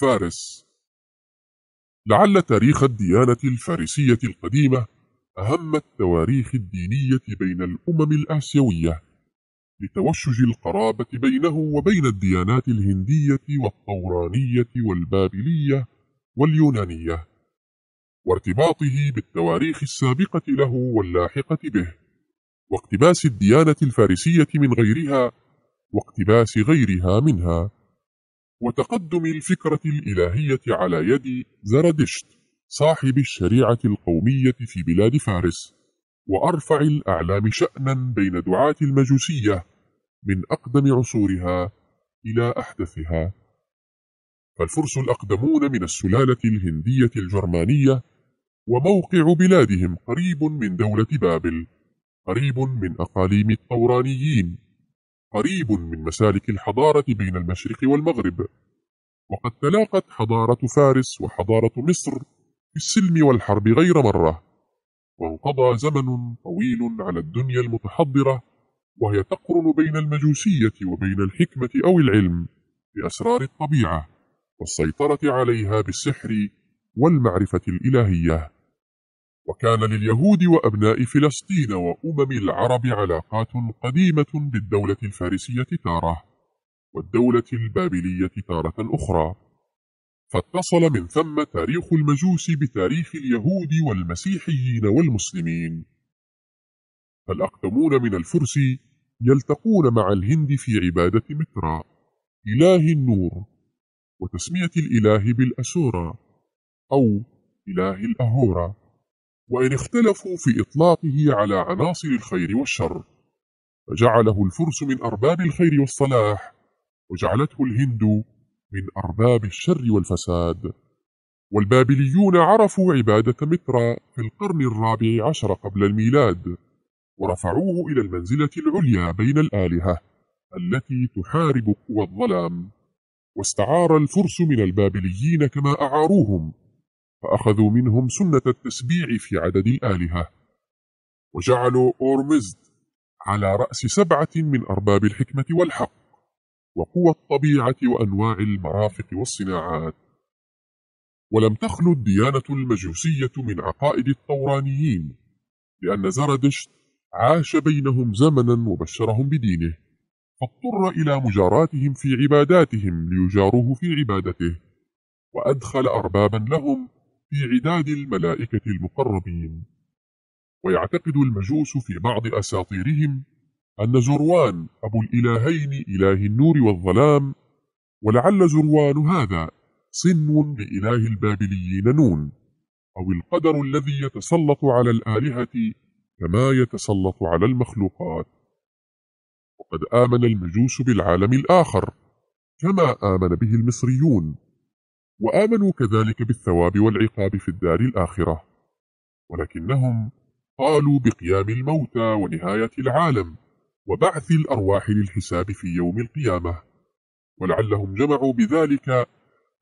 فارس. لعل تاريخ الديانة الفارسية القديمة أهم التواريخ الدينية بين الأمم الآسيوية لتوشج القرابة بينه وبين الديانات الهندية والطورانية والبابلية واليونانية وارتباطه بالتواريخ السابقة له واللاحقة به واقتباس الديانة الفارسية من غيرها واقتباس غيرها منها. وتقدم الفكرة الإلهية على يد زردشت صاحب الشريعة القومية في بلاد فارس وأرفع الأعلام شأنا بين دعاة المجوسية من أقدم عصورها إلى أحدثها. فالفرس الأقدمون من السلالة الهندية الجرمانية وموقع بلادهم قريب من دولة بابل قريب من أقاليم الطورانيين. قريب من مسالك الحضارة بين المشرق والمغرب. وقد تلاقت حضارة فارس وحضارة مصر في السلم والحرب غير مرة. وانقضى زمن طويل على الدنيا المتحضرة وهي تقرن بين المجوسية وبين الحكمة أو العلم بأسرار الطبيعة والسيطرة عليها بالسحر والمعرفة الإلهية. وكان لليهود وأبناء فلسطين وأمم العرب علاقات قديمة بالدولة الفارسية تارة والدولة البابلية تارة أخرى. فاتصل من ثم تاريخ المجوس بتاريخ اليهود والمسيحيين والمسلمين. فالأقدمون من الفرس يلتقون مع الهند في عبادة مترا إله النور وتسمية الإله بالأسورا أو إله الأهورا وإن اختلفوا في إطلاقه على عناصر الخير والشر. فجعله الفرس من أرباب الخير والصلاح وجعلته الهند من أرباب الشر والفساد. والبابليون عرفوا عبادة مترا في القرن الرابع عشر قبل الميلاد ورفعوه إلى المنزلة العليا بين الآلهة التي تحارب قوى الظلام. واستعار الفرس من البابليين كما أعاروهم فأخذوا منهم سنة التسبيع في عدد الآلهة. وجعلوا أورمزد على رأس سبعة من أرباب الحكمة والحق وقوى الطبيعة وأنواع المرافق والصناعات. ولم تخلو الديانة المجوسية من عقائد الطورانيين لأن زردشت عاش بينهم زمنا وبشرهم بدينه فاضطر إلى مجاراتهم في عباداتهم ليجاروه في عبادته وأدخل أربابا لهم في عداد الملائكة المقربين. ويعتقد المجوس في بعض أساطيرهم أن زروان أبو الإلهين إله النور والظلام ولعل زروان هذا صنو لإله البابليين نون أو القدر الذي يتسلط على الآلهة كما يتسلط على المخلوقات. وقد آمن المجوس بالعالم الآخر كما آمن به المصريون. وآمنوا كذلك بالثواب والعقاب في الدار الآخرة. ولكنهم قالوا بقيام الموتى ونهاية العالم وبعث الأرواح للحساب في يوم القيامة. ولعلهم جمعوا بذلك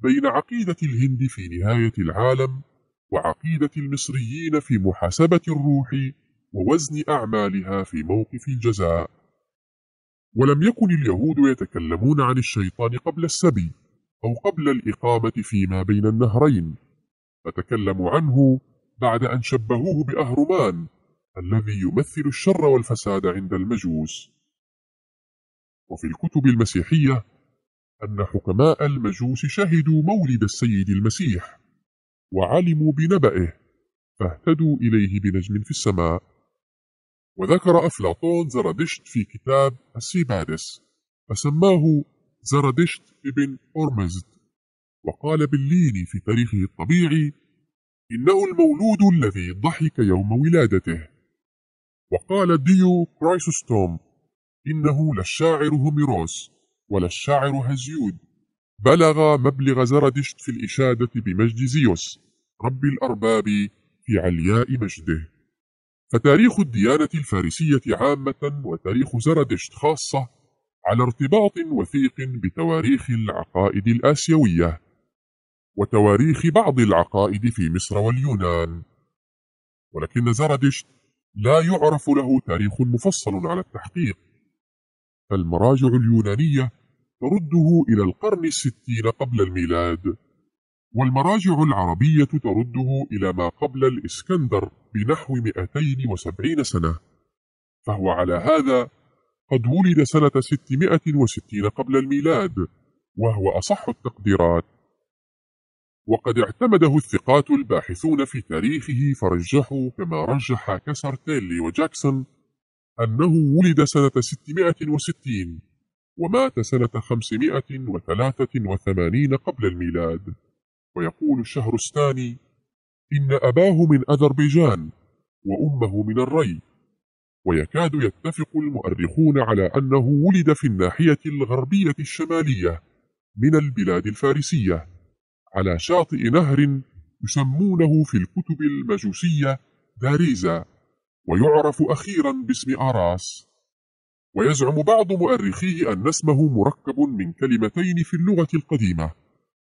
بين عقيدة الهند في نهاية العالم وعقيدة المصريين في محاسبة الروح ووزن أعمالها في موقف الجزاء. ولم يكن اليهود يتكلمون عن الشيطان قبل السبي أو قبل الإقامة فيما بين النهرين. فتكلموا عنه بعد أن شبهوه بأهرمان الذي يمثل الشر والفساد عند المجوس. وفي الكتب المسيحية أن حكماء المجوس شهدوا مولد السيد المسيح وعلموا بنبأه فاهتدوا إليه بنجم في السماء. وذكر أفلاطون زردشت في كتاب السيبيادس فسماه زردشت ابن أورمزد وقال بليني في تاريخه الطبيعي إنه المولود الذي ضحك يوم ولادته وقال ديو كرايسوستوم إنه للشاعر هوميروس ولا الشاعر هزيود. بلغ مبلغ زردشت في الإشادة بمجد زيوس رب الأرباب في علياء مجده فتاريخ الديانة الفارسية عامة وتاريخ زردشت خاصة على ارتباط وثيق بتواريخ العقائد الآسيوية وتواريخ بعض العقائد في مصر واليونان. ولكن زردشت لا يعرف له تاريخ مفصل على التحقيق. فالمراجع اليونانية ترده إلى القرن الستين قبل الميلاد والمراجع العربية ترده إلى ما قبل الإسكندر بنحو 270 سنة. فهو على هذا قد ولد سنة 660 قبل الميلاد وهو أصح التقديرات. وقد اعتمده الثقات الباحثون في تاريخه فرجحوا كما رجح كسرتيلي وجاكسون أنه ولد سنة 660 ومات سنة 583 قبل الميلاد. ويقول الشهرستاني إن أباه من أذربيجان وأمه من الري. ويكاد يتفق المؤرخون على أنه ولد في الناحية الغربية الشمالية من البلاد الفارسية على شاطئ نهر يسمونه في الكتب المجوسية داريزا ويعرف أخيرا باسم آراس. ويزعم بعض مؤرخيه أن اسمه مركب من كلمتين في اللغة القديمة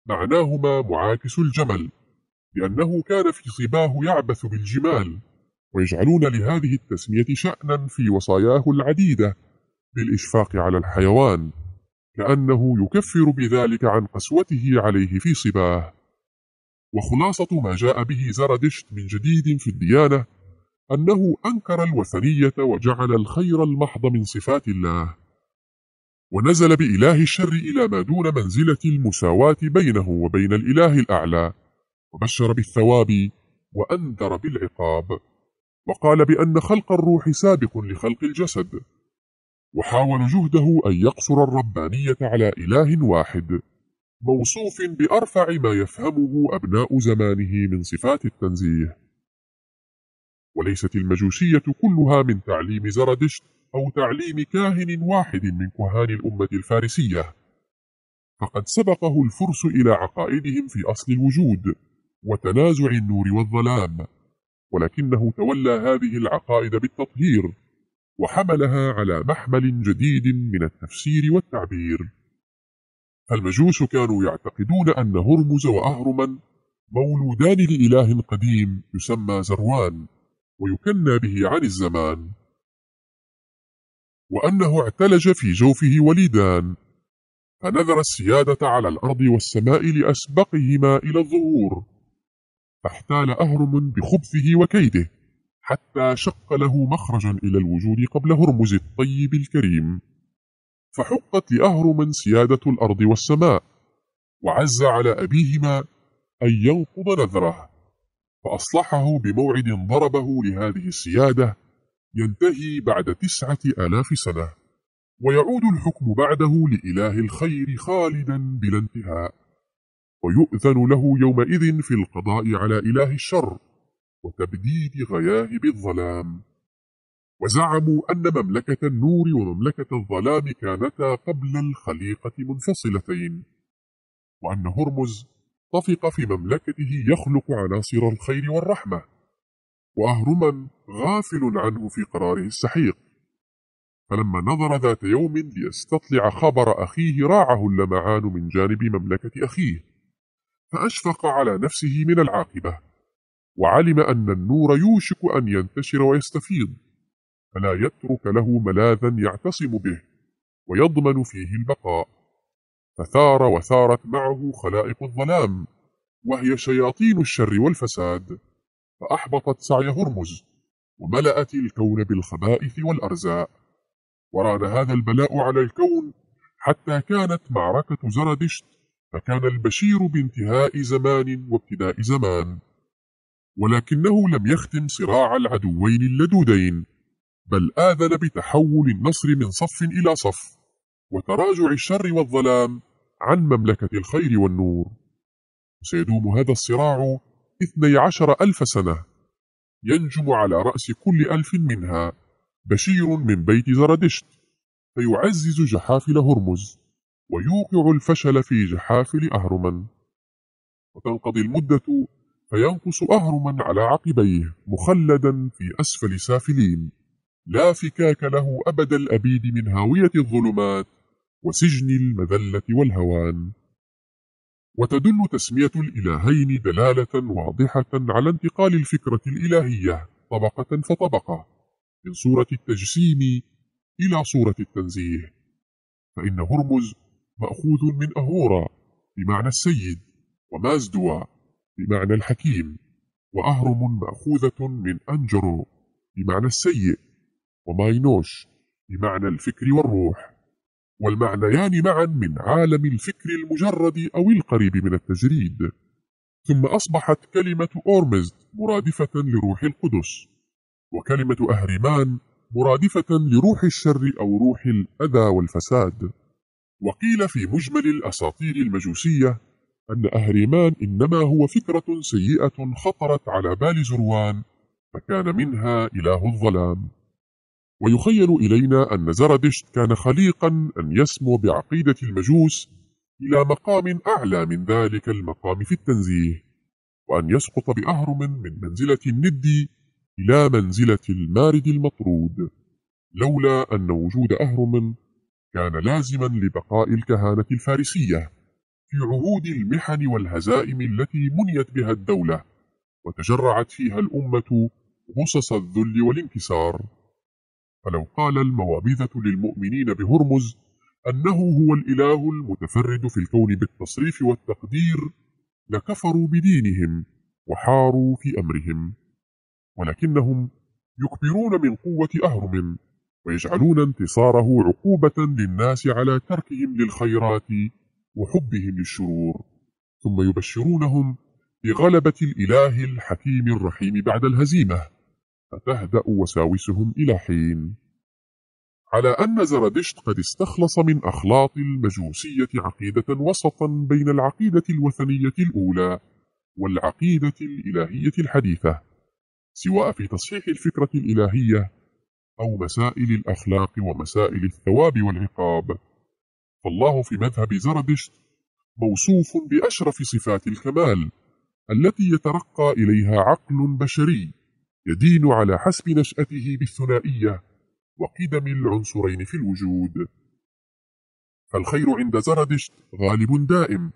معناهما معاكس الجمل لأنه كان في صباه يعبث بالجمال. ويجعلون لهذه التسمية شأنا في وصاياه العديدة بالإشفاق على الحيوان كأنه يكفر بذلك عن قسوته عليه في صباه. وخلاصة ما جاء به زردشت من جديد في الديانة أنه أنكر الوثنية وجعل الخير المحض من صفات الله. ونزل بإله الشر إلى ما دون منزلة المساواة بينه وبين الإله الأعلى وبشر بالثواب وأنذر بالعقاب. وقال بأن خلق الروح سابق لخلق الجسد وحاول جهده أن يقصر الربانية على إله واحد موصوف بأرفع ما يفهمه أبناء زمانه من صفات التنزيه. وليست المجوسية كلها من تعليم زردشت أو تعليم كاهن واحد من كهان الأمة الفارسية. فقد سبقه الفرس إلى عقائدهم في أصل الوجود وتنازع النور والظلام. ولكنه تولى هذه العقائد بالتطهير وحملها على محمل جديد من التفسير والتعبير. فالمجوس كانوا يعتقدون أن هرمز وأهرما مولودان لإله قديم يسمى زروان ويكنى به عن الزمان وأنه اعتلج في جوفه وليدان فنذر السيادة على الأرض والسماء لأسبقهما إلى الظهور. فاحتال أهرم بخبثه وكيده حتى شق له مخرجا إلى الوجود قبل هرمز الطيب الكريم. فحقت لأهرم سيادة الأرض والسماء وعز على أبيهما أن ينقض نذره. فأصلحه بموعد ضربه لهذه السيادة ينتهي بعد تسعة آلاف سنة ويعود الحكم بعده لإله الخير خالدا بلا انتهاء. ويؤذن له يومئذ في القضاء على إله الشر وتبديد غياهب الظلام. وزعموا أن مملكة النور ومملكة الظلام كانتا قبل الخليقة منفصلتين وأن هرمز طفق في مملكته يخلق عناصر الخير والرحمة وأهرما غافل عنه في قراره السحيق. فلما نظر ذات يوم ليستطلع خبر أخيه راعه اللمعان من جانب مملكة أخيه. فأشفق على نفسه من العاقبة وعلم أن النور يوشك أن ينتشر ويستفيض فلا يترك له ملاذا يعتصم به ويضمن فيه البقاء. فثار وثارت معه خلائق الظلام وهي شياطين الشر والفساد فأحبطت سعي هرمز وملأت الكون بالخبائث والأرزاء وران هذا البلاء على الكون حتى كانت معركة زردشت فكان البشير بانتهاء زمان وابتداء زمان ولكنه لم يختم صراع العدوين اللدودين بل آذن بتحول النصر من صف إلى صف وتراجع الشر والظلام عن مملكة الخير والنور. وسيدوم هذا الصراع اثني عشر ألف سنة ينجم على رأس كل ألف منها بشير من بيت زردشت فيعزز جحافل هرمز. ويوقع الفشل في جحافل أهرمن. وتنقضي المدة فينقص أهرما على عقبيه مخلدا في أسفل سافلين. لا فكاك له أبد الأبيد من هاوية الظلمات وسجن المذلة والهوان. وتدل تسمية الإلهين دلالة واضحة على انتقال الفكرة الإلهية طبقة فطبقة من صورة التجسيم إلى صورة التنزيه. فإن هرمز مأخوذ من أهورا بمعنى السيد ومازدوا بمعنى الحكيم وأهرم مأخوذة من أنجرو بمعنى السيء وماينوش بمعنى الفكر والروح. والمعنيان معا من عالم الفكر المجرد أو القريب من التجريد. ثم أصبحت كلمة أورمزد مرادفة لروح القدس وكلمة أهرمان مرادفة لروح الشر أو روح الأذى والفساد. وقيل في مجمل الأساطير المجوسية أن أهرمان إنما هو فكرة سيئة خطرت على بال زروان فكان منها إله الظلام. ويخيل إلينا أن زردشت كان خليقا أن يسمو بعقيدة المجوس إلى مقام أعلى من ذلك المقام في التنزيه وأن يسقط بأهرم من منزلة الند إلى منزلة المارد المطرود لولا أن وجود أهرم كان لازما لبقاء الكهانة الفارسية في عهود المحن والهزائم التي منيت بها الدولة وتجرعت فيها الأمة غصص الذل والانكسار. فلو قال الموابذة للمؤمنين بهرمز أنه هو الإله المتفرد في الكون بالتصريف والتقدير لكفروا بدينهم وحاروا في أمرهم ولكنهم يكبرون من قوة أهرم. ويجعلون انتصاره عقوبة للناس على تركهم للخيرات وحبهم للشرور ثم يبشرونهم بغلبة الإله الحكيم الرحيم بعد الهزيمة فتهدأ وساوسهم إلى حين. على أن زردشت قد استخلص من أخلاط المجوسية عقيدة وسطا بين العقيدة الوثنية الأولى والعقيدة الإلهية الحديثة سواء في تصحيح الفكرة الإلهية أو مسائل الأخلاق ومسائل الثواب والعقاب. فالله في مذهب زردشت موصوف بأشرف صفات الكمال التي يترقى إليها عقل بشري يدين على حسب نشأته بالثنائية وقدم العنصرين في الوجود. فالخير عند زردشت غالب دائم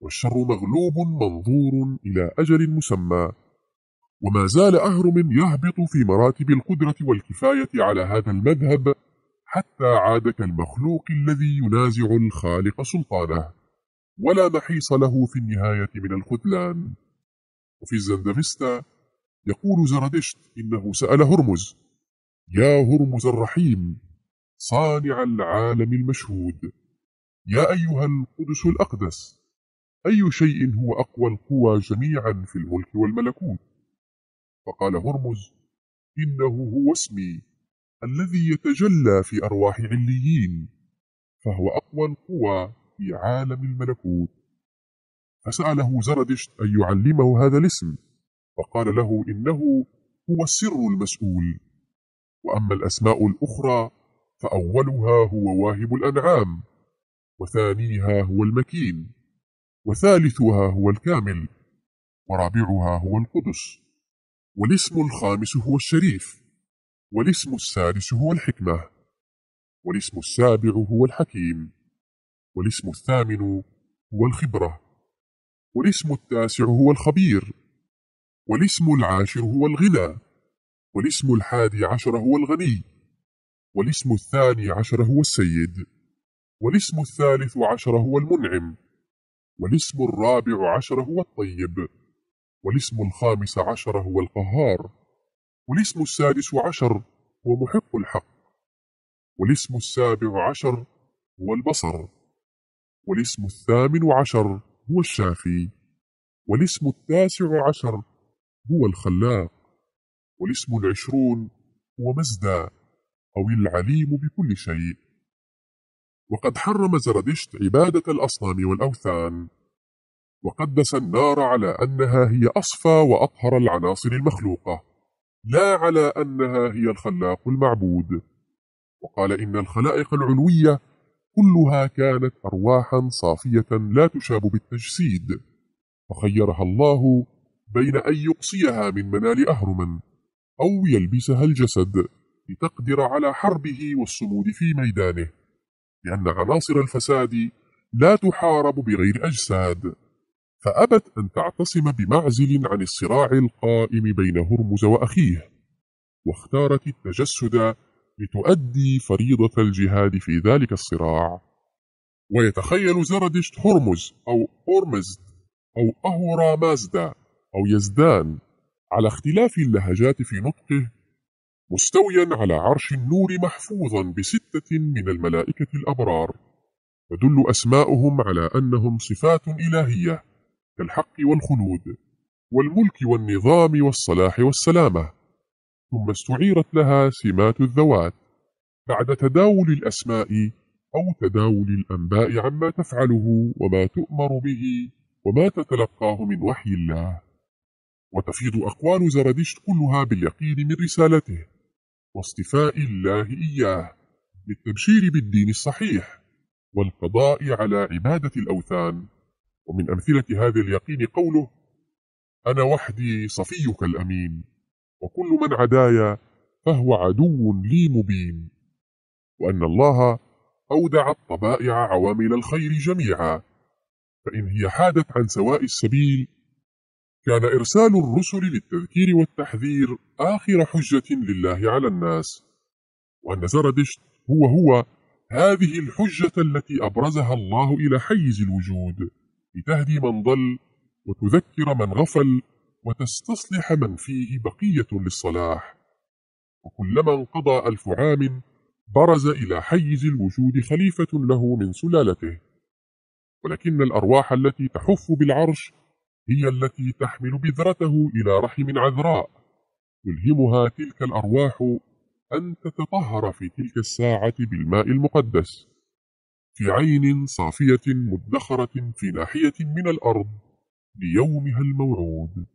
والشر مغلوب منظور إلى أجل مسمى. وما زال أهرم يهبط في مراتب القدرة والكفاية على هذا المذهب حتى عاد كالمخلوق الذي ينازع الخالق سلطانه ولا محيص له في النهاية من الخذلان وفي الزندفستا يقول زردشت إنه سأل هرمز يا هرمز الرحيم صانع العالم المشهود يا أيها القدس الأقدس أي شيء هو أقوى القوى جميعا في الملك والملكوت؟ فقال هرمز إنه هو اسمي الذي يتجلى في أرواح عليين فهو أقوى القوى في عالم الملكوت. فسأله زردشت أن يعلمه هذا الاسم فقال له إنه هو السر المسؤول. وأما الأسماء الأخرى فأولها هو واهب الأنعام وثانيها هو المكين وثالثها هو الكامل ورابعها هو القدس. والاسم الخامس هو الشريف والاسم السادس هو الحكمة والاسم السابع هو الحكيم والاسم الثامن هو الخبرة والاسم التاسع هو الخبير والاسم العاشر هو الغنى والاسم الحادي عشر هو الغني والاسم الثاني عشر هو السيد والاسم الثالث عشر هو المنعم والاسم الرابع عشر هو الطيب. والاسم الخامس عشر هو القهار والاسم السادس عشر هو محق الحق والاسم السابع عشر هو البصر والاسم الثامن عشر هو الشافي والاسم التاسع عشر هو الخلاق والاسم العشرون هو مزدا أو العليم بكل شيء. وقد حرم زردشت عبادة الأصنام والأوثان. وقدس النار على أنها هي أصفى وأطهر العناصر المخلوقة لا على أنها هي الخلاق المعبود. وقال إن الخلائق العلوية كلها كانت أرواحا صافية لا تشاب بالتجسيد فخيرها الله بين أن يقصيها من منال أهرما أو يلبسها الجسد لتقدر على حربه والصمود في ميدانه لأن عناصر الفساد لا تحارب بغير أجساد. فأبت أن تعتصم بمعزل عن الصراع القائم بين هرمز وأخيه واختارت التجسد لتؤدي فريضة الجهاد في ذلك الصراع. ويتخيل زردشت هرمز أو أورمزد أو أهورا مازدا أو يزدان على اختلاف اللهجات في نطقه مستويا على عرش النور محفوظا بستة من الملائكة الأبرار تدل أسماؤهم على أنهم صفات إلهية. كالحق والخلود والملك والنظام والصلاح والسلامة. ثم استعيرت لها سمات الذوات بعد تداول الأسماء أو تداول الأنباء عما تفعله وما تؤمر به وما تتلقاه من وحي الله. وتفيض أقوال زردشت كلها باليقين من رسالته واصطفاء الله إياه للتبشير بالدين الصحيح والقضاء على عبادة الأوثان. ومن أمثلة هذا اليقين قوله أنا وحدي صفيك الأمين وكل من عدايا فهو عدو لي مبين وأن الله أودع الطبائع عوامل الخير جميعا فإن هي حادت عن سواء السبيل كان إرسال الرسل للتذكير والتحذير آخر حجة لله على الناس وأن زردشت هو هو هذه الحجة التي أبرزها الله إلى حيز الوجود. لتهدي من ضل وتذكر من غفل وتستصلح من فيه بقية للصلاح. وكلما انقضى ألف عام برز إلى حيز الوجود خليفة له من سلالته. ولكن الأرواح التي تحف بالعرش هي التي تحمل بذرته إلى رحم عذراء. يلهمها تلك الأرواح أن تتطهر في تلك الساعة بالماء المقدس. في عين صافية مدخرة في ناحية من الأرض ليومها الموعود.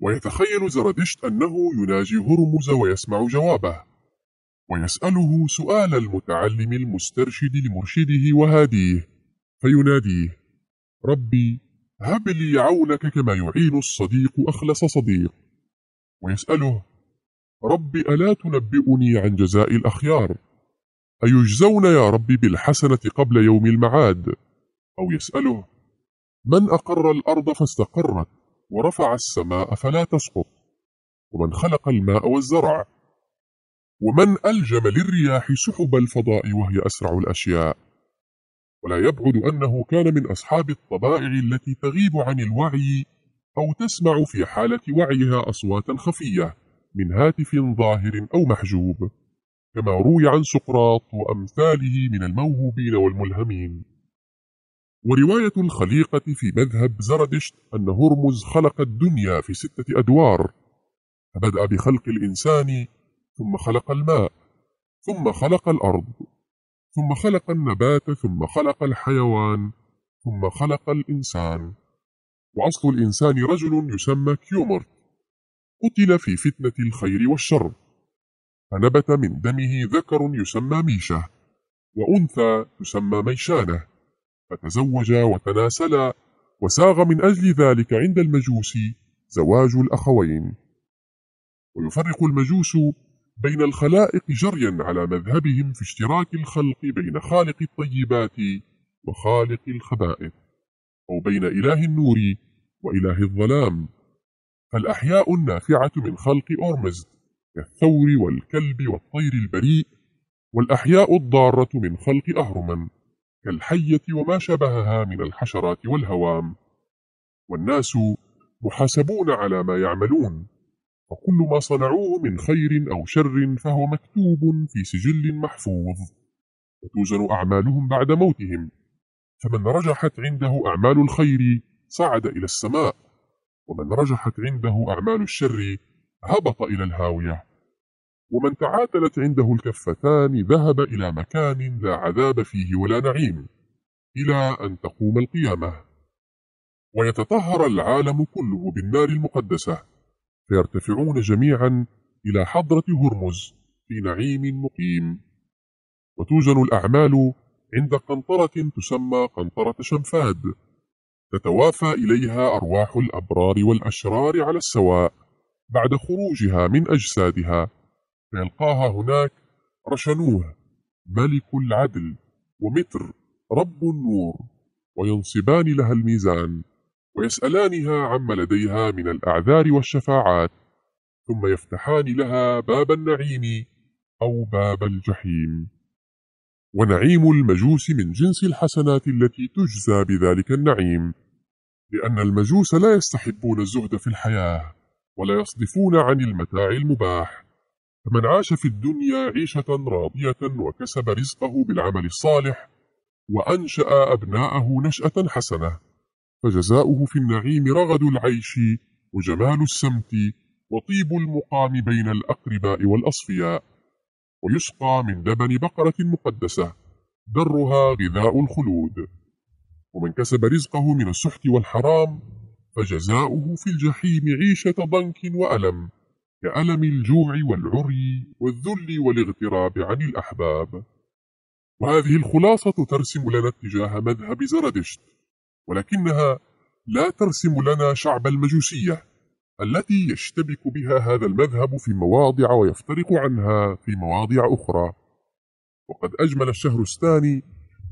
ويتخيل زردشت أنه يناجي هرمز ويسمع جوابه ويسأله سؤال المتعلم المسترشد لمرشده وهاديه فيناديه ربي هب لي عونك كما يعين الصديق أخلص صديق. ويسأله رب ألا تنبئني عن جزاء الأخيار؟ أيجزون يا رب بالحسنة قبل يوم المعاد؟ أو يسأله من أقر الأرض فاستقرت ورفع السماء فلا تسقط ومن خلق الماء والزرع ومن ألجم للرياح سحب الفضاء وهي أسرع الأشياء. ولا يبعد أنه كان من أصحاب الطبائع التي تغيب عن الوعي أو تسمع في حالة وعيها أصواتا خفية من هاتف ظاهر أو محجوب. كما روي عن سقراط وأمثاله من الموهوبين والملهمين. ورواية الخليقة في مذهب زردشت أن هرمز خلق الدنيا في ستة أدوار. فبدأ بخلق الإنسان ثم خلق الماء ثم خلق الأرض ثم خلق النبات ثم خلق الحيوان ثم خلق الإنسان. وأصل الإنسان رجل يسمى كيومرت. قتل في فتنة الخير والشر. فنبت من دمه ذكر يسمى ميشة وأنثى تسمى ميشانة فتزوجا وتناسلا وساغ من أجل ذلك عند المجوس زواج الأخوين. ويفرق المجوس بين الخلائق جريا على مذهبهم في اشتراك الخلق بين خالق الطيبات وخالق الخبائث أو بين إله النور وإله الظلام. فالأحياء النافعة من خلق أورمزد كالثور والكلب والطير البريء والأحياء الضارة من خلق أهرمن كالحية وما شبهها من الحشرات والهوام. والناس محاسبون على ما يعملون وكل ما صنعوه من خير أو شر فهو مكتوب في سجل محفوظ. وتوزن أعمالهم بعد موتهم. فمن رجحت عنده أعمال الخير صعد إلى السماء ومن رجحت عنده أعمال الشر هبط إلى الهاوية. ومن تعاتلت عنده الكفتان ذهب إلى مكان لا عذاب فيه ولا نعيم إلى أن تقوم القيامة. ويتطهر العالم كله بالنار المقدسة فيرتفعون جميعا إلى حضرة هرمز في نعيم مقيم. وتوزن الأعمال عند قنطرة تسمى قنطرة شنفاد. تتوافى إليها أرواح الأبرار والأشرار على السواء بعد خروجها من أجسادها. فيلقاها هناك رشنوه ملك العدل ومتر رب النور. وينصبان لها الميزان ويسألانها عما لديها من الأعذار والشفاعات. ثم يفتحان لها باب النعيم أو باب الجحيم. ونعيم المجوس من جنس الحسنات التي تجزى بذلك النعيم. لأن المجوس لا يستحبون الزهد في الحياة ولا يصدفون عن المتاع المباح. فمن عاش في الدنيا عيشة راضية وكسب رزقه بالعمل الصالح وأنشأ أبناءه نشأة حسنة فجزاؤه في النعيم رغد العيش وجمال السمت وطيب المقام بين الأقرباء والأصفياء ويسقى من لبن بقرة مقدسة درها غذاء الخلود. ومن كسب رزقه من السحت والحرام فجزاؤه في الجحيم عيشة ضنك وألم. كألم الجوع والعري والذل والاغتراب عن الأحباب. وهذه الخلاصة ترسم لنا اتجاه مذهب زردشت ولكنها لا ترسم لنا شعب المجوسية التي يشتبك بها هذا المذهب في مواضع ويفترق عنها في مواضع أخرى. وقد أجمل الشهرستاني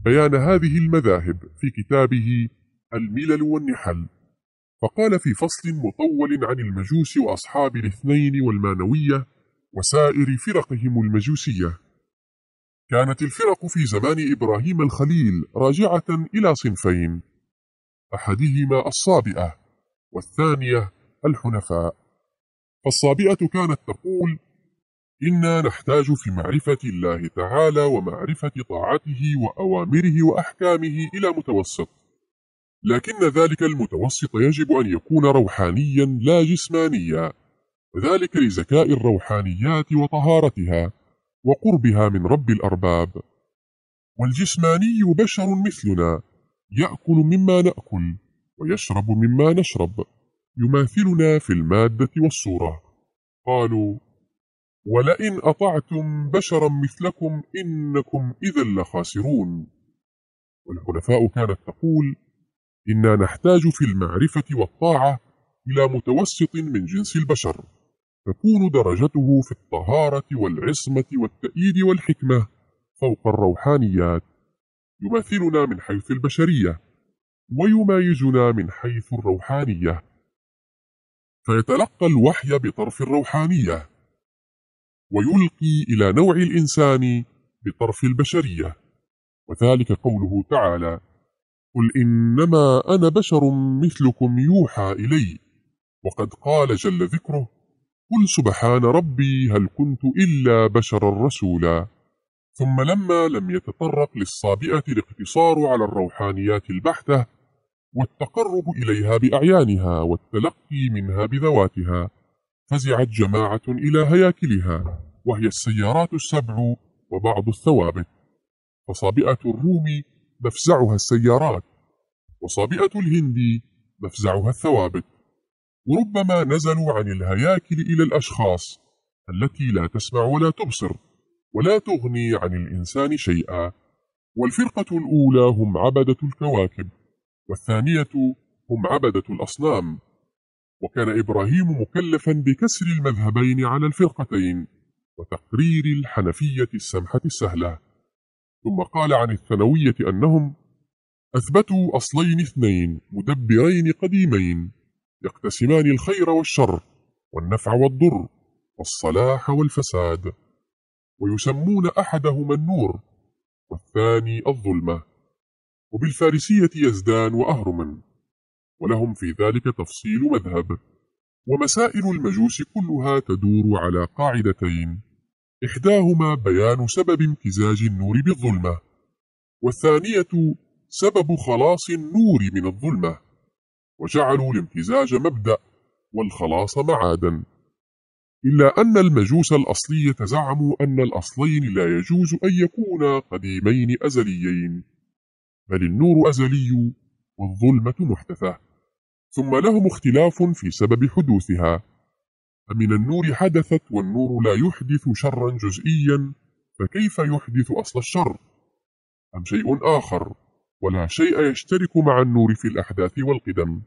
بيان هذه المذاهب في كتابه الملل والنحل. فقال في فصل مطول عن المجوس وأصحاب الاثنين والمانوية وسائر فرقهم المجوسية. كانت الفرق في زمان إبراهيم الخليل راجعة إلى صنفين أحدهما الصابئة والثانية الحنفاء. فالصابئة كانت تقول إنا نحتاج في معرفة الله تعالى ومعرفة طاعته وأوامره وأحكامه إلى متوسط. لكن ذلك المتوسط يجب أن يكون روحانيا لا جسمانيا وذلك لزكاء الروحانيات وطهارتها وقربها من رب الأرباب. والجسماني بشر مثلنا يأكل مما نأكل ويشرب مما نشرب يماثلنا في المادة والصورة. قالوا ولئن أطعتم بشرا مثلكم إنكم إذا لخاسرون. والحنفاء كانت تقول إنا نحتاج في المعرفة والطاعة إلى متوسط من جنس البشر تكون درجته في الطهارة والعصمة والتأييد والحكمة فوق الروحانيات. يماثلنا من حيث البشرية ويمايزنا من حيث الروحانية. فيتلقى الوحي بطرف الروحانية ويلقي إلى نوع الإنسان بطرف البشرية وذلك قوله تعالى قل إنما أنا بشر مثلكم يوحى إلي. وقد قال جل ذكره قل سبحان ربي هل كنت إلا بشرا رسولا. ثم لما لم يتطرق للصابئة الاقتصار على الروحانيات البحتة والتقرب إليها بأعيانها والتلقي منها بذواتها فزعت جماعة إلى هياكلها وهي السيارات السبع وبعض الثوابت. فصابئة الروم مفزعها السيارات وصابئة الهند مفزعها الثوابت. وربما نزلوا عن الهياكل إلى الأشخاص التي لا تسمع ولا تبصر ولا تغني عن الإنسان شيئا. والفرقة الأولى هم عبدة الكواكب والثانية هم عبدة الأصنام. وكان إبراهيم مكلفا بكسر المذهبين على الفرقتين وتقرير الحنفية السمحة السهلة. ثم قال عن الثانوية أنهم أثبتوا أصلين اثنين مدبرين قديمين يقتسمان الخير والشر والنفع والضر والصلاح والفساد ويسمون أحدهما النور والثاني الظلمة وبالفارسية يزدان وأهرمن ولهم في ذلك تفصيل مذهب ومسائل المجوس كلها تدور على قاعدتين. إحداهما بيان سبب امتزاج النور بالظلمة والثانية سبب خلاص النور من الظلمة وجعلوا الامتزاج مبدأ والخلاص معادا. إلا أن المجوس الأصلية زعموا أن الأصلين لا يجوز أن يكونا قديمين أزليين بل النور أزلي والظلمة محدثة ثم لهم اختلاف في سبب حدوثها. فمن النور حدثت والنور لا يحدث شرا جزئيا فكيف يحدث أصل الشر؟ أم شيء آخر ولا شيء يشترك مع النور في الأحداث والقدم.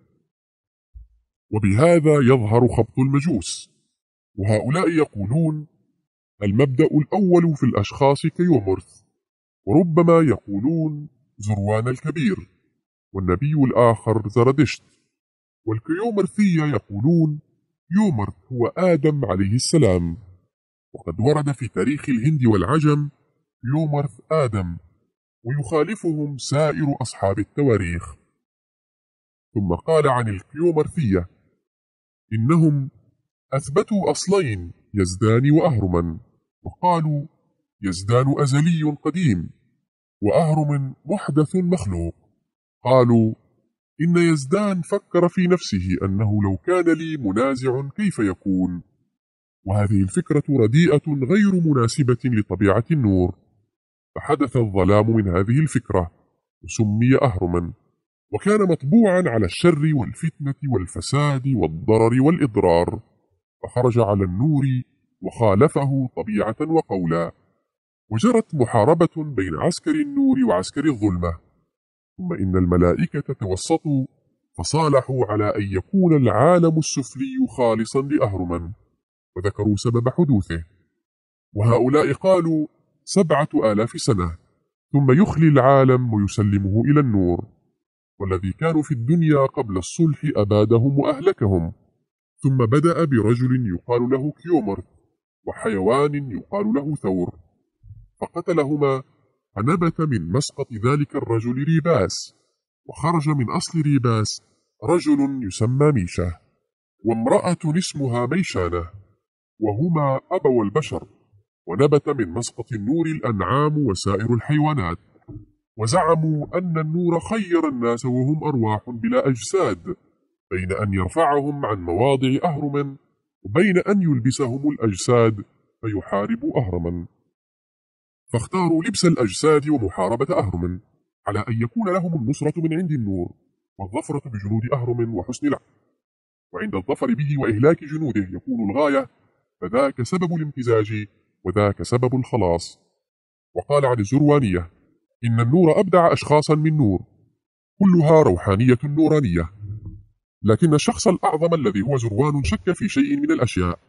وبهذا يظهر خبط المجوس. وهؤلاء يقولون المبدأ الأول في الأشخاص كيومرث وربما يقولون زروان الكبير والنبي الآخر زردشت. والكيومرثية يقولون يومرث هو آدم عليه السلام. وقد ورد في تاريخ الهند والعجم يومرث آدم ويخالفهم سائر أصحاب التواريخ. ثم قال عن الكيومرثية إنهم أثبتوا أصلين يزدان وأهرما. وقالوا يزدان أزلي قديم وأهرم محدث مخلوق. قالوا إن يزدان فكر في نفسه أنه لو كان لي منازع كيف يكون؟ وهذه الفكرة رديئة غير مناسبة لطبيعة النور. فحدث الظلام من هذه الفكرة وسمي أهرما وكان مطبوعا على الشر والفتنة والفساد والضرر والإضرار. فخرج على النور وخالفه طبيعة وقولا وجرت محاربة بين عسكر النور وعسكر الظلمة. ثم إن الملائكة توسطوا فصالحوا على أن يكون العالم السفلي خالصا لأهرمن وذكروا سبب حدوثه. وهؤلاء قالوا سبعة آلاف سنة ثم يخلي العالم ويسلمه إلى النور. والذي كانوا في الدنيا قبل الصلح أبادهم وأهلكهم. ثم بدأ برجل يقال له كيومرث وحيوان يقال له ثور. فقتلهما فنبت من مسقط ذلك الرجل ريباس وخرج من أصل ريباس رجل يسمى ميشة وامرأة اسمها ميشانة وهما أبو البشر ونبت من مسقط الثور الأنعام وسائر الحيوانات وزعموا أن النور خير الناس وهم أرواح بلا أجساد بين أن يرفعهم عن مواضع أهرم وبين أن يلبسهم الأجساد فيحاربوا أهرما. فاختاروا لبس الأجساد ومحاربة أهرم على أن يكون لهم النصرة من عند النور والظفرة بجنود أهرم وحسن العقل. وعند الظفر به وإهلاك جنوده يكون الغاية فذاك سبب الامتزاج وذاك سبب الخلاص. وقال عن الزروانية إن النور أبدع أشخاصا من نور كلها روحانية نورانية. لكن الشخص الأعظم الذي هو زروان شك في شيء من الأشياء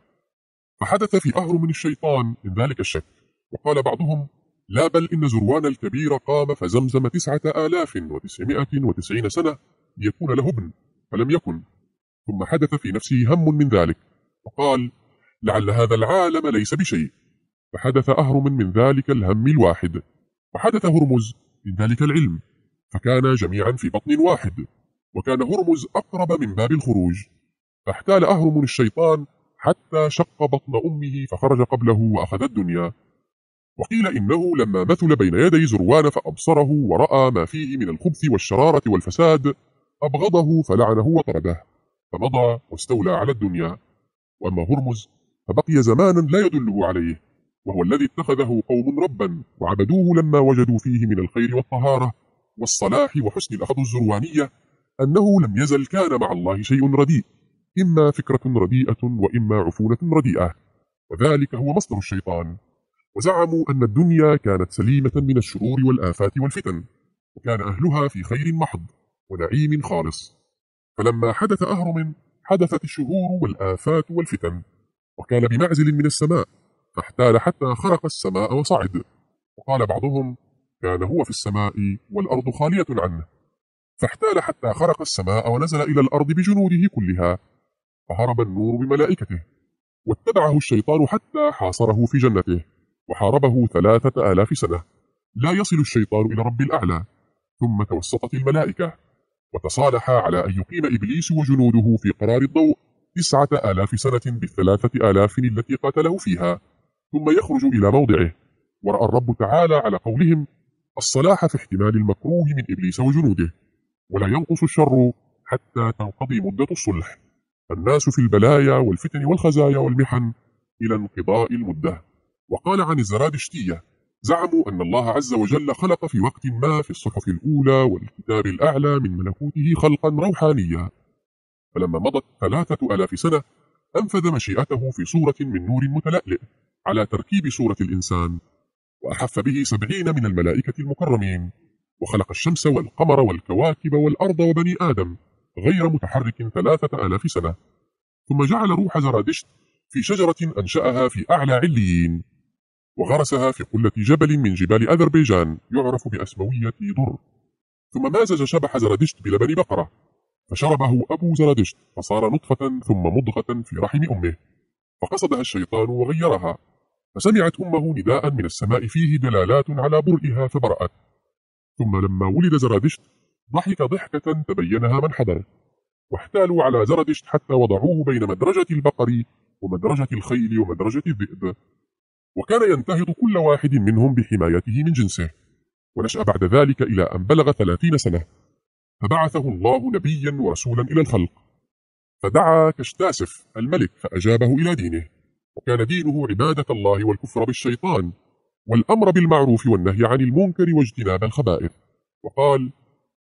فحدث في أهر من الشيطان من ذلك الشك. وقال بعضهم لا بل إن زروان الكبير قام فزمزم تسعة آلاف وتسعمائة وتسعين سنة ليكون له ابن فلم يكن. ثم حدث في نفسه هم من ذلك. وقال لعل هذا العالم ليس بشيء. فحدث أهرم من ذلك الهم الواحد. وحدث هرمز من ذلك العلم. فكان جميعا في بطن واحد. وكان هرمز أقرب من باب الخروج. فاحتال أهرم الشيطان حتى شق بطن أمه فخرج قبله وأخذ الدنيا. وقيل إنه لما مثل بين يدي زروان فأبصره ورأى ما فيه من الخبث والشرارة والفساد أبغضه فلعنه وطرده فمضى واستولى على الدنيا. وأما هرمز فبقي زمانا لا يدله عليه وهو الذي اتخذه قوم ربا وعبدوه لما وجدوا فيه من الخير والطهارة والصلاح وحسن الأخذ الزروانية أنه لم يزل كان مع الله شيء رديء إما فكرة رديئة وإما عفونة رديئة وذلك هو مصدر الشيطان. وزعموا أن الدنيا كانت سليمة من الشرور والآفات والفتن وكان أهلها في خير محض ونعيم خالص. فلما حدث أهرم حدثت الشهور والآفات والفتن وكان بمعزل من السماء فاحتال حتى خرق السماء وصعد. وقال بعضهم كان هو في السماء والأرض خالية عنه. فاحتال حتى خرق السماء ونزل إلى الأرض بجنوده كلها فهرب النور بملائكته واتبعه الشيطان حتى حاصره في جنته. وحاربه ثلاثة آلاف سنة. لا يصل الشيطان إلى رب الأعلى. ثم توسطت الملائكة وتصالحا على أن يقيم إبليس وجنوده في قرار الضوء تسعة آلاف سنة بالثلاثة آلاف التي قاتله فيها. ثم يخرج إلى موضعه. ورأى الرب تعالى على قولهم الصلاح في احتمال المكروه من إبليس وجنوده ولا ينقص الشر حتى تنقضي مدة الصلح. الناس في البلايا والفتن والخزايا والمحن إلى انقضاء المدة. وقال عن الزرادشتية زعموا أن الله عز وجل خلق في وقت ما في الصحف الأولى والكتاب الأعلى من ملكوته خلقا روحانيا. فلما مضت ثلاثة ألاف سنة أنفذ مشيئته في صورة من نور متلألئ على تركيب صورة الإنسان وأحف به سبعين من الملائكة المكرمين وخلق الشمس والقمر والكواكب والأرض وبني آدم غير متحرك ثلاثة آلاف سنة. ثم جعل روح زرادشت في شجرة أنشأها في أعلى عليين. وغرسها في قلة جبل من جبال أذربيجان يعرف بأسموية در ثم مازج شبح زرادشت بلبن بقرة. فشربه أبو زرادشت فصار نطفة ثم مضغة في رحم أمه. فقصدها الشيطان وغيرها. فسمعت أمه نداء من السماء فيه دلالات على برئها فبرأت. ثم لما ولد زرادشت ضحك ضحكة تبينها من حضر. واحتالوا على زردشت حتى وضعوه بين مدرجة البقر ومدرجة الخيل ومدرجة الذئب. وكان ينتهض كل واحد منهم بحمايته من جنسه. ونشأ بعد ذلك إلى أن بلغ ثلاثين سنة. فبعثه الله نبيا ورسولا إلى الخلق. فدعا كشتاسف الملك فأجابه إلى دينه. وكان دينه عبادة الله والكفر بالشيطان والأمر بالمعروف والنهي عن المنكر واجتناب الخبائث. وقال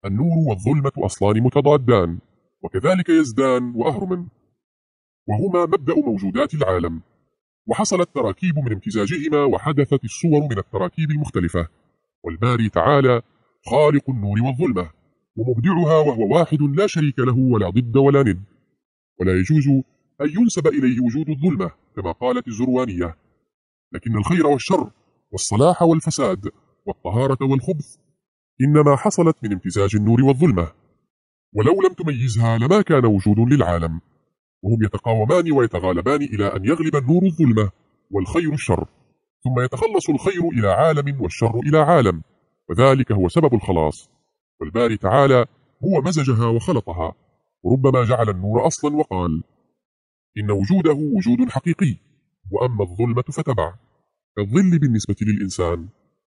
النور والظلمة أصلان متضادان وكذلك يزدان وأهرمن وهما مبدأ موجودات العالم. وحصلت تراكيب من امتزاجهما وحدثت الصور من التراكيب المختلفة. والباري تعالى خالق النور والظلمة ومبدعها وهو واحد لا شريك له ولا ضد ولا ند. ولا يجوز أن ينسب إليه وجود الظلمة كما قالت الزروانية. لكن الخير والشر والصلاح والفساد والطهارة والخبث إنما حصلت من امتزاج النور والظلمة. ولو لم تميزها لما كان وجود للعالم. وهم يتقاومان ويتغالبان إلى أن يغلب النور الظلمة والخير الشر. ثم يتخلص الخير إلى عالم والشر إلى عالم. وذلك هو سبب الخلاص. والباري تعالى هو مزجها وخلطها. وربما جعل النور أصلا وقال إن وجوده وجود حقيقي. وأما الظلمة فتبع. كالظل بالنسبة للإنسان.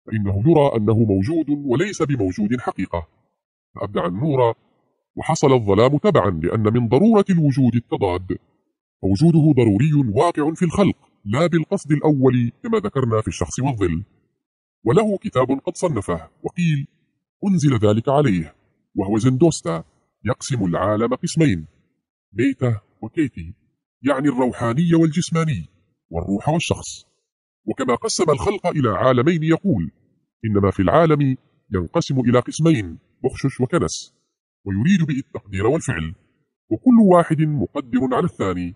فإنه يرى أنه موجود وليس بموجود حقيقة. فأبدع النور وحصل الظلام تبعا لأن من ضرورة الوجود التضاد. ووجوده ضروري واقع في الخلق لا بالقصد الأول كما ذكرنا في الشخص والظل. وله كتاب قد صنفه وقيل أنزل ذلك عليه وهو زندوستا يقسم العالم قسمين بيتا وكيتي يعني الروحاني والجسماني والروح والشخص. وكما قسم الخلق إلى عالمين يقول إنما في العالم ينقسم إلى قسمين بخشش وكنس. ويريد به التقدير والفعل. وكل واحد مقدر على الثاني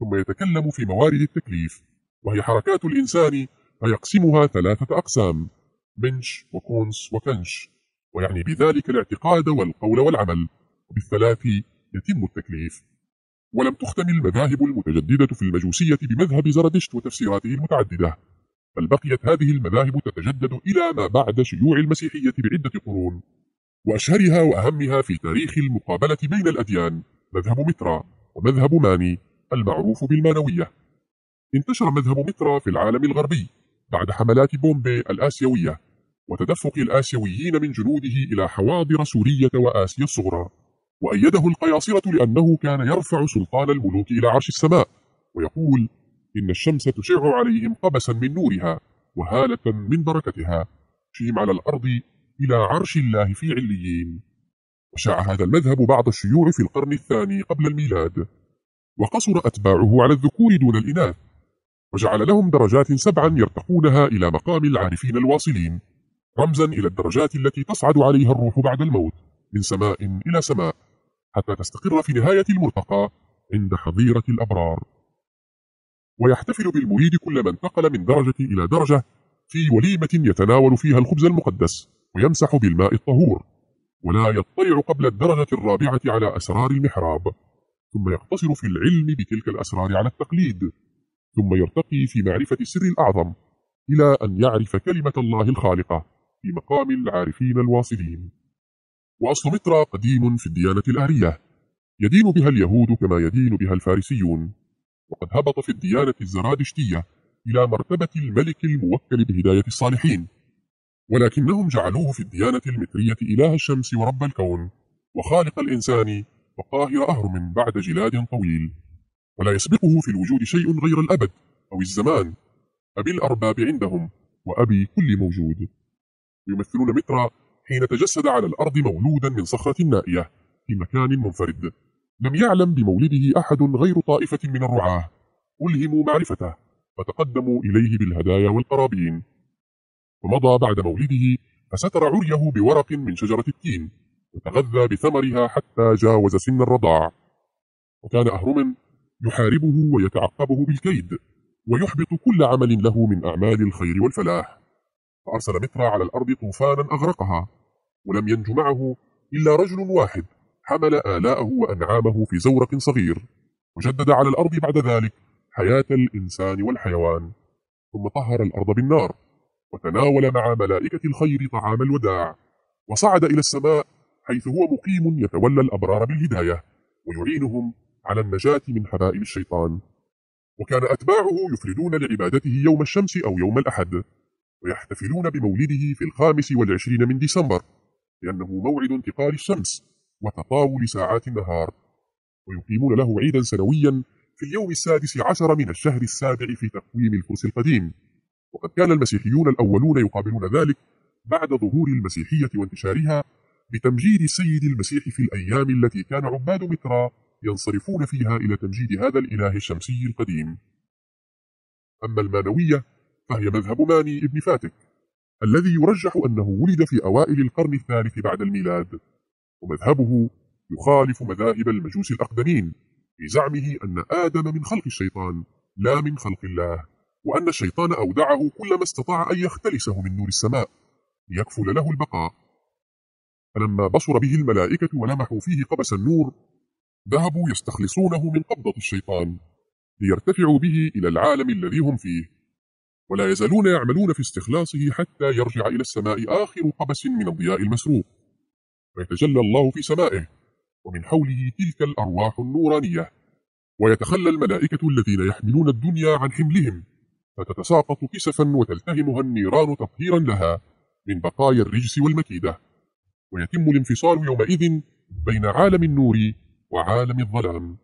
ثم يتكلم في موارد التكليف وهي حركات الإنسان فيقسمها ثلاثة أقسام بنش وكونس وكنش ويعني بذلك الاعتقاد والقول والعمل. وبالثلاث يتم التكليف. ولم تختم المذاهب المتجددة في المجوسية بمذهب زردشت وتفسيراته المتعددة بل بقيت هذه المذاهب تتجدد إلى ما بعد شيوع المسيحية بعدة قرون. وأشهرها وأهمها في تاريخ المقابلة بين الأديان مذهب مترا ومذهب ماني المعروف بالمانوية. انتشر مذهب مترا في العالم الغربي بعد حملات بومبي الآسيوية وتدفق الآسيويين من جنوده إلى حواضر سورية وآسيا الصغرى. وأيده القياصرة لأنه كان يرفع سلطان الملوك إلى عرش السماء ويقول إن الشمس تشع عليهم قبسا من نورها وهالة من بركتها شيم على الأرض إلى عرش الله في عليين. وشاع هذا المذهب بعض الشيوع في القرن الثاني قبل الميلاد. وقصر أتباعه على الذكور دون الإناث. وجعل لهم درجات سبعا يرتقونها إلى مقام العارفين الواصلين. رمزا إلى الدرجات التي تصعد عليها الروح بعد الموت من سماء إلى سماء حتى تستقر في نهاية المرتقى عند حظيرة الأبرار. ويحتفل بالمريد كل من انتقل من درجة إلى درجة في وليمة يتناول فيها الخبز المقدس. ويمسح بالماء الطهور. ولا يطلع قبل الدرجة الرابعة على أسرار المحراب. ثم يقتصر في العلم بتلك الأسرار على التقليد. ثم يرتقي في معرفة السر الأعظم إلى أن يعرف كلمة الله الخالقة في مقام العارفين الواصلين. وأصل مترا قديم في الديانة الآرية يدين بها اليهود كما يدين بها الفارسيون. وقد هبط في الديانة الزرادشتية إلى مرتبة الملك الموكل بهداية الصالحين. ولكنهم جعلوه في الديانة المترية إله الشمس ورب الكون وخالق الإنسان وقاهر أهرم بعد جلاد طويل. ولا يسبقه في الوجود شيء غير الأبد أو الزمان. أبي الأرباب عندهم وأبي كل موجود. يمثلون مترا حين تجسد على الأرض مولودا من صخرة نائية في مكان منفرد. لم يعلم بمولده أحد غير طائفة من الرعاة. ألهموا معرفته فتقدموا إليه بالهدايا والقرابين. ومضى بعد مولده فستر عريه بورق من شجرة التين وتغذى بثمرها حتى جاوز سن الرضاع. وكان أهرم يحاربه ويتعقبه بالكيد ويحبط كل عمل له من أعمال الخير والفلاح. فأرسل مترا على الأرض طوفانا أغرقها ولم ينج معه إلا رجل واحد حمل آلاءه وأنعامه في زورق صغير. وجدد على الأرض بعد ذلك حياة الإنسان والحيوان ثم طهر الأرض بالنار. وتناول مع ملائكة الخير طعام الوداع. وصعد إلى السماء حيث هو مقيم يتولى الأبرار بالهداية ويعينهم على النجاة من حبائل الشيطان. وكان أتباعه يفردون لعبادته يوم الشمس أو يوم الأحد ويحتفلون بمولده في الخامس والعشرين من ديسمبر لأنه موعد انتقال الشمس وتطاول ساعات النهار. ويقيمون له عيدا سنويا في اليوم السادس عشر من الشهر السابع في تقويم الفرس القديم. وقد كان المسيحيون الأولون يقابلون ذلك بعد ظهور المسيحية وانتشارها بتمجيد السيد المسيح في الأيام التي كان عباد مترا ينصرفون فيها إلى تمجيد هذا الإله الشمسي القديم. أما المانوية فهي مذهب ماني ابن فاتك الذي يرجح أنه ولد في أوائل القرن الثالث بعد الميلاد ومذهبه يخالف مذاهب المجوس الأقدمين في زعمه أن آدم من خلق الشيطان لا من خلق الله. وأن الشيطان أودعه كل ما استطاع أن يختلسه من نور السماء ليكفل له البقاء. فلما بصر به الملائكة ولمحوا فيه قبس النور ذهبوا يستخلصونه من قبضة الشيطان ليرتفعوا به إلى العالم الذي هم فيه. ولا يزالون يعملون في استخلاصه حتى يرجع إلى السماء آخر قبس من الضياء المسروق. ويتجلى الله في سمائه ومن حوله تلك الأرواح النورانية. ويتخلى الملائكة الذين يحملون الدنيا عن حملهم. فتتساقط كسفا وتلتهمها النيران تطهيرا لها من بقايا الرجس والمكيدة ويتم الانفصال يومئذ بين عالم النور وعالم الظلام.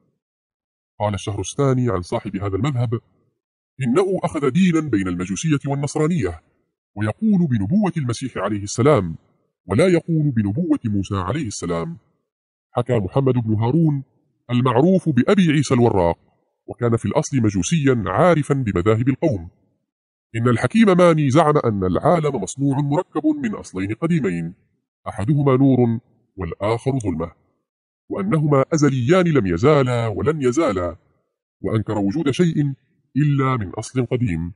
قال الشهرستاني عن صاحب هذا المذهب إنه أخذ دينا بين المجوسية والنصرانية ويقول بنبوة المسيح عليه السلام ولا يقول بنبوة موسى عليه السلام. حكى محمد بن هارون المعروف بأبي عيسى الوراق وكان في الأصل مجوسيا عارفا بمذاهب القوم. إن الحكيم ماني زعم أن العالم مصنوع مركب من أصلين قديمين أحدهما نور والآخر ظلمة وأنهما أزليان لم يزالا ولن يزالا وأنكر وجود شيء إلا من أصل قديم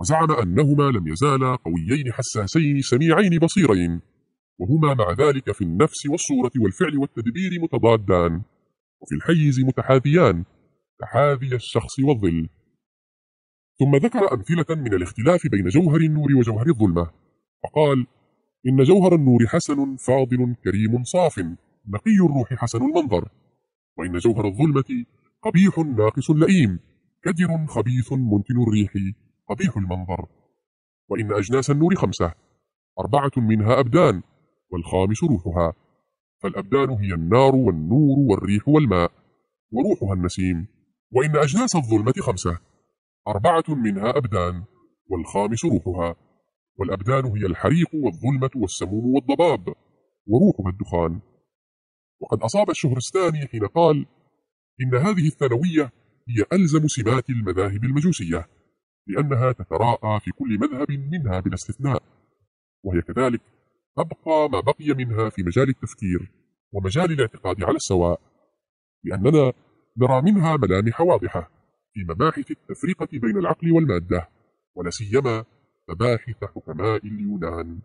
وزعم أنهما لم يزالا قويين حساسين سميعين بصيرين وهما مع ذلك في النفس والصورة والفعل والتدبير متضادان وفي الحيز متحاذيان تحاذي الشخص والظل. ثم ذكر أمثلة من الاختلاف بين جوهر النور وجوهر الظلمة فقال إن جوهر النور حسن فاضل كريم صاف نقي الروح حسن المنظر وإن جوهر الظلمة قبيح ناقص لئيم كدر خبيث منتن الريح قبيح المنظر. وإن أجناس النور خمسة أربعة منها أبدان والخامس روحها. فالأبدان هي النار والنور والريح والماء وروحها النسيم. وإن أجناس الظلمة خمسة. أربعة منها أبدان والخامس روحها. والأبدان هي الحريق والظلمة والسموم والضباب وروحها الدخان. وقد أصاب الشهرستاني حين قال إن هذه الثانوية هي ألزم سمات المذاهب المجوسية لأنها تتراءى في كل مذهب منها بلا استثناء. وهي كذلك تبقى ما بقي منها في مجال التفكير ومجال الاعتقاد على السواء لأننا نرى منها ملامح واضحة في مباحث التفرقة بين العقل والمادة ولا سيما مباحث حكماء اليونان.